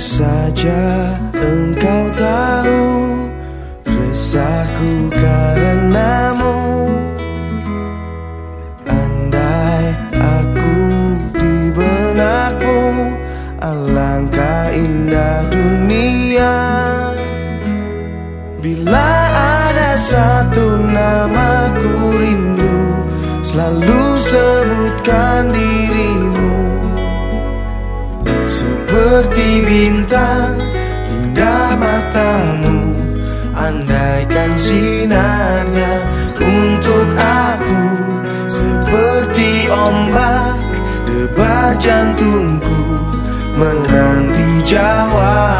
saja engkau tahu Resahku karenamu. Andai aku di benakmu Alangkah indah dunia. Bila ada satu nama ku rindu Selalu sebutkan dia bintang indah matamu. Andaikan sinarnya untuk aku Seperti ombak debar jantungku Menanti jawabanmu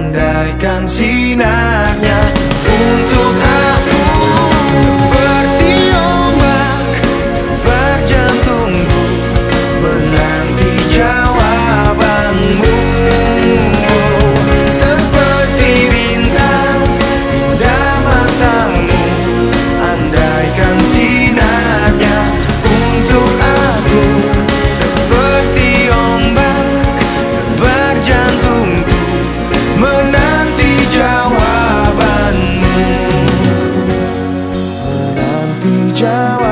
Andaikan sinarnya jawa